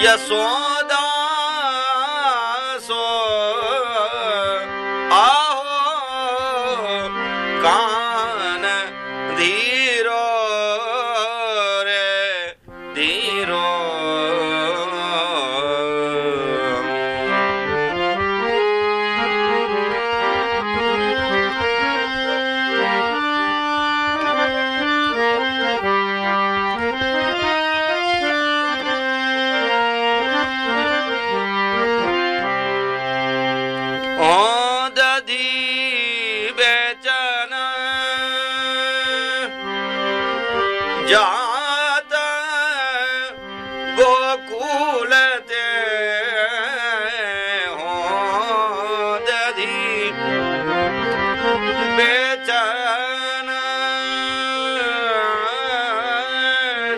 يسود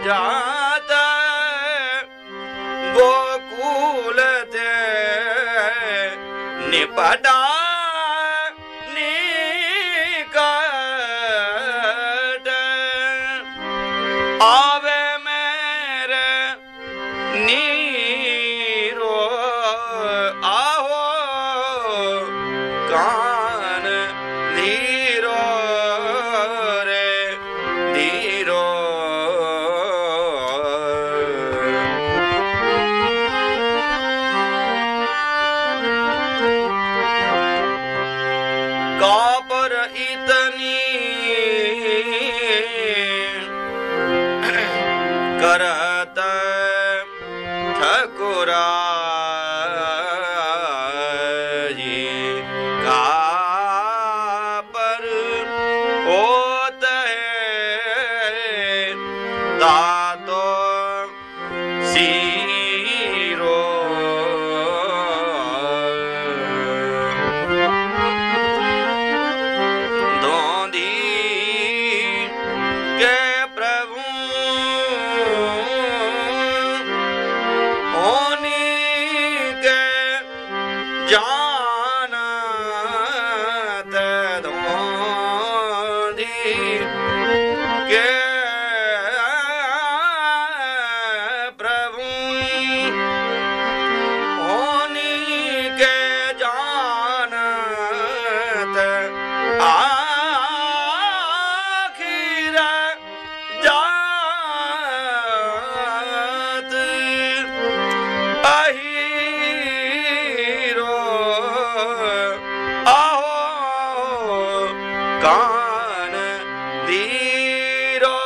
जात गोकुल ते कापर इतनी करत காண தீரோரே